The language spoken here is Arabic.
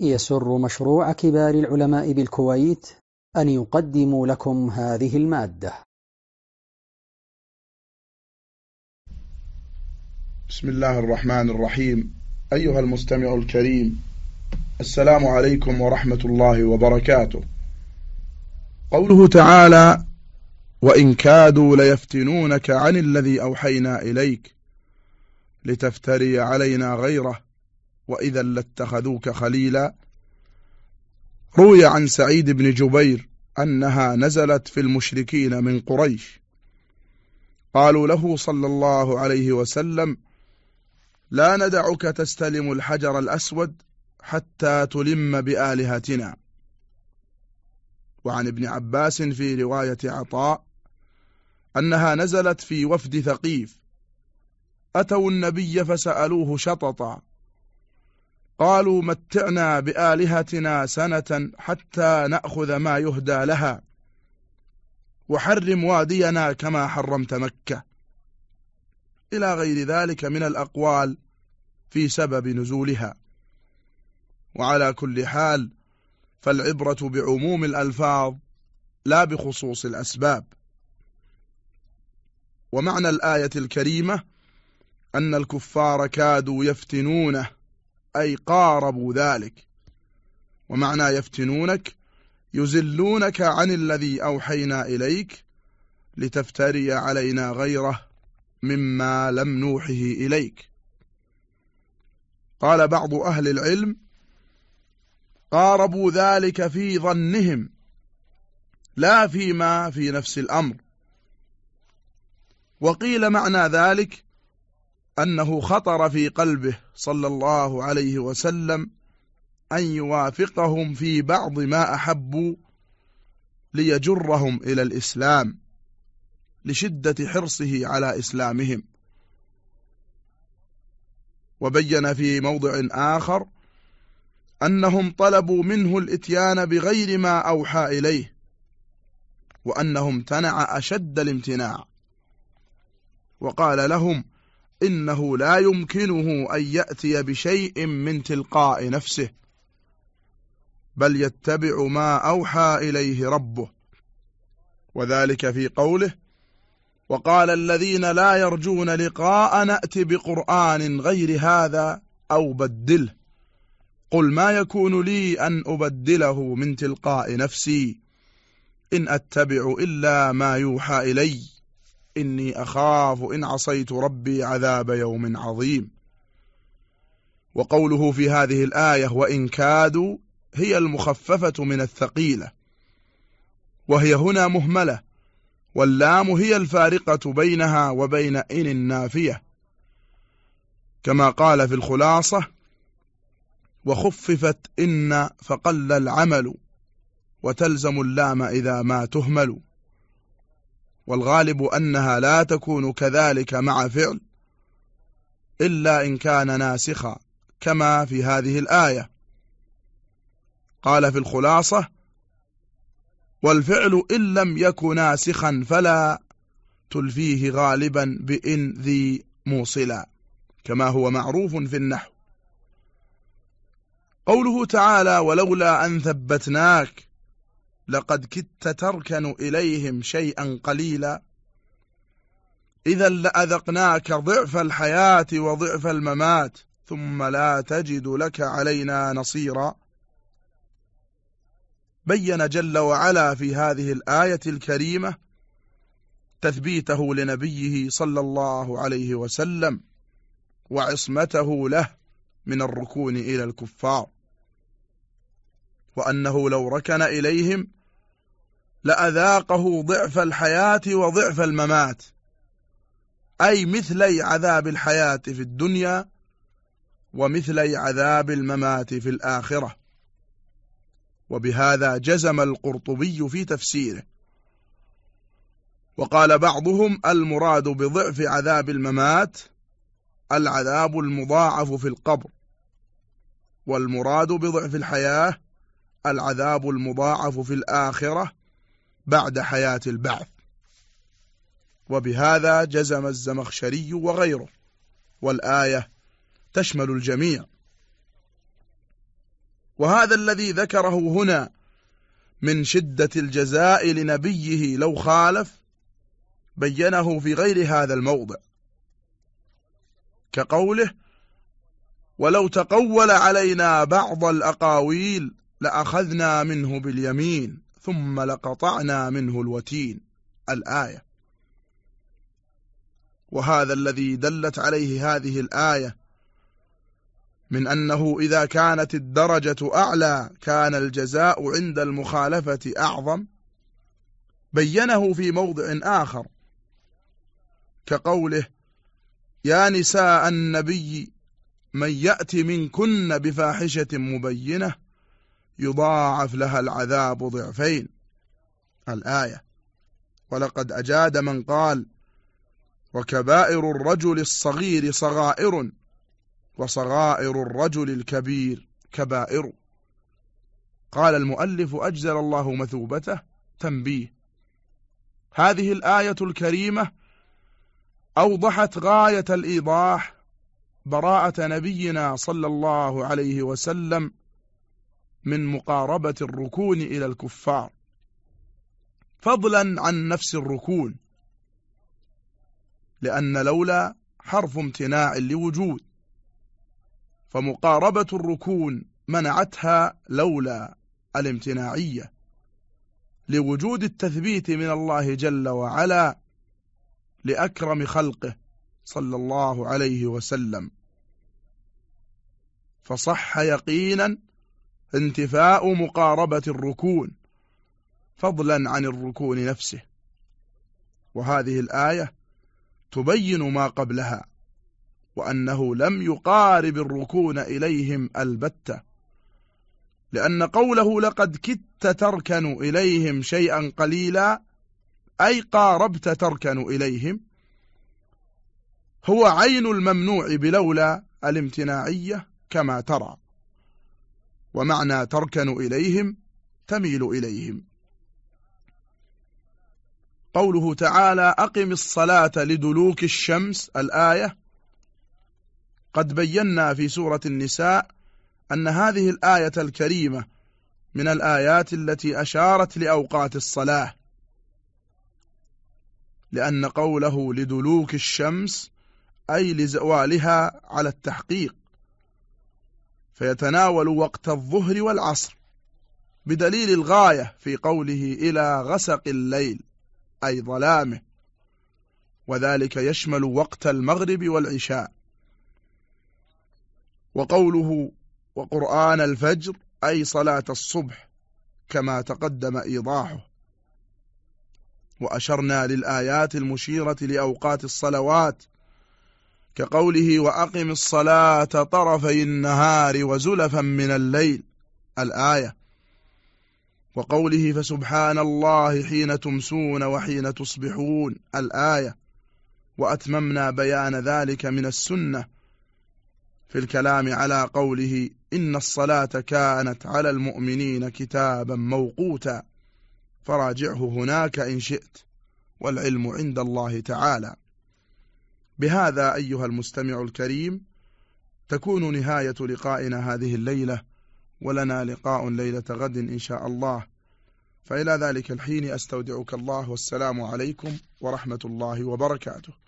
يسر مشروع كبار العلماء بالكويت أن يقدم لكم هذه المادة. بسم الله الرحمن الرحيم. أيها المستمع الكريم السلام عليكم ورحمة الله وبركاته. قوله تعالى وإن كادوا ليفتنونك عن الذي أوحينا إليك لتفتري علينا غيره وإذا لاتخذوك خليلا. روي عن سعيد بن جبير أنها نزلت في المشركين من قريش. قالوا له صلى الله عليه وسلم لا ندعك تستلم الحجر الأسود حتى تلم بآلهتنا. وعن ابن عباس في رواية عطاء أنها نزلت في وفد ثقيف. أتوا النبي فسألوه شططا قالوا متعنا بآلهتنا سنة حتى نأخذ ما يهدى لها. وحرم وادينا كما حرمت مكة. إلى غير ذلك من الأقوال في سبب نزولها. وعلى كل حال فالعبرة بعموم الألفاظ لا بخصوص الأسباب. ومعنى الآية الكريمة أن الكفار كادوا يفتنونه. أي قاربوا ذلك. ومعنى يفتنونك يزلونك عن الذي أوحينا إليك لتفتري علينا غيره مما لم نوحه إليك. قال بعض أهل العلم قاربوا ذلك في ظنهم لا فيما في نفس الأمر. وقيل معنى ذلك أنه خطر في قلبه صلى الله عليه وسلم أن يوافقهم في بعض ما أحبوا ليجرهم إلى الإسلام لشدة حرصه على إسلامهم. وبين في موضع آخر أنهم طلبوا منه الإتيان بغير ما أوحى إليه وأنهم امتنع أشد الامتناع. وقال لهم إنه لا يمكنه أن يأتي بشيء من تلقاء نفسه بل يتبع ما أوحى إليه ربه. وذلك في قوله وقال الذين لا يرجون لقاء نأتي بقرآن غير هذا أو بدله. قل ما يكون لي أن أبدله من تلقاء نفسي إن أتبع إلا ما يوحى إلي. إني أخاف إن عصيت ربي عذاب يوم عظيم. وقوله في هذه الآية وإن كادوا هي المخففة من الثقيلة وهي هنا مهملة واللام هي الفارقة بينها وبين إن النافية. كما قال في الخلاصة وخففت إن فقل العمل وتلزم اللام إذا ما تهمل. والغالب أنها لا تكون كذلك مع فعل إلا إن كان ناسخا كما في هذه الآية. قال في الخلاصة والفعل إن لم يكن ناسخا فلا تلفيه غالبا بإن ذي موصلا كما هو معروف في النحو. قوله تعالى ولولا أن ثبتناك لقد كدت تركن إليهم شيئا قليلا. إذا لأذقناك ضعف الحياة وضعف الممات ثم لا تجد لك علينا نصيرا. بين جل وعلا في هذه الآية الكريمة تثبيته لنبيه صلى الله عليه وسلم وعصمته له من الركون إلى الكفار وأنه لو ركن إليهم لأذاقه ضعف الحياة وضعف الممات. أي مثلي عذاب الحياة في الدنيا ومثلي عذاب الممات في الآخرة. وبهذا جزم القرطبي في تفسيره. وقال بعضهم المراد بضعف عذاب الممات العذاب المضاعف في القبر والمراد بضعف الحياة العذاب المضاعف في الآخرة بعد حياة البعث. وبهذا جزم الزمخشري وغيره. والآية تشمل الجميع. وهذا الذي ذكره هنا من شدة الجزاء لنبيه لو خالف بينه في غير هذا الموضع. كقوله ولو تقول علينا بعض الأقاويل لأخذنا منه باليمين ثم لقطعنا منه الوتين الآية. وهذا الذي دلت عليه هذه الآية من أنه إذا كانت الدرجة أعلى كان الجزاء عند المخالفة أعظم بينه في موضع آخر كقوله يا نساء النبي من يأتي منكن بفاحشة مبينة يضاعف لها العذاب ضعفين. الآية ولقد أجاد من قال وكبائر الرجل الصغير صغائر وصغائر الرجل الكبير كبائر قال المؤلف أجزل الله مثوبته تنبيه هذه الآية الكريمة أوضحت غاية الإيضاح براءة نبينا صلى الله عليه وسلم من مقاربة الركون إلى الكفار. فضلا عن نفس الركون لأن لولا حرف امتناع لوجود فمقاربة الركون منعتها لولا الامتناعية. لوجود التثبيت من الله جل وعلا لأكرم خلقه صلى الله عليه وسلم. فصح يقينا انتفاء مقاربة الركون فضلا عن الركون نفسه. وهذه الآية تبين ما قبلها وأنه لم يقارب الركون إليهم البتة لأن قوله لقد كدت تركن إليهم شيئا قليلا أي قاربت تركن إليهم هو عين الممنوع بلولا الامتناعية كما ترى. ومعنى تركن إليهم تميل إليهم. قوله تعالى أقم الصلاة لدلوك الشمس الآية. قد بينا في سورة النساء أن هذه الآية الكريمة من الآيات التي أشارت لأوقات الصلاة. لأن قوله لدلوك الشمس أي لزوالها على التحقيق. فيتناول وقت الظهر والعصر بدليل الغاية في قوله إلى غسق الليل أي ظلامه. وذلك يشمل وقت المغرب والعشاء. وقوله وقرآن الفجر أي صلاة الصبح كما تقدم إيضاحه. وأشرنا للآيات المشيرة لأوقات الصلوات كقوله وأقم الصلاة طرفي النهار وزلفا من الليل الآية. وقوله فسبحان الله حين تمسون وحين تصبحون الآية. وأتممنا بيان ذلك من السنة في الكلام على قوله إن الصلاة كانت على المؤمنين كتابا موقوتا. فراجعه هناك إن شئت والعلم عند الله تعالى. بهذا أيها المستمع الكريم تكون نهاية لقائنا هذه الليلة ولنا لقاء ليلة غد إن شاء الله. فإلى ذلك الحين أستودعك الله والسلام عليكم ورحمة الله وبركاته.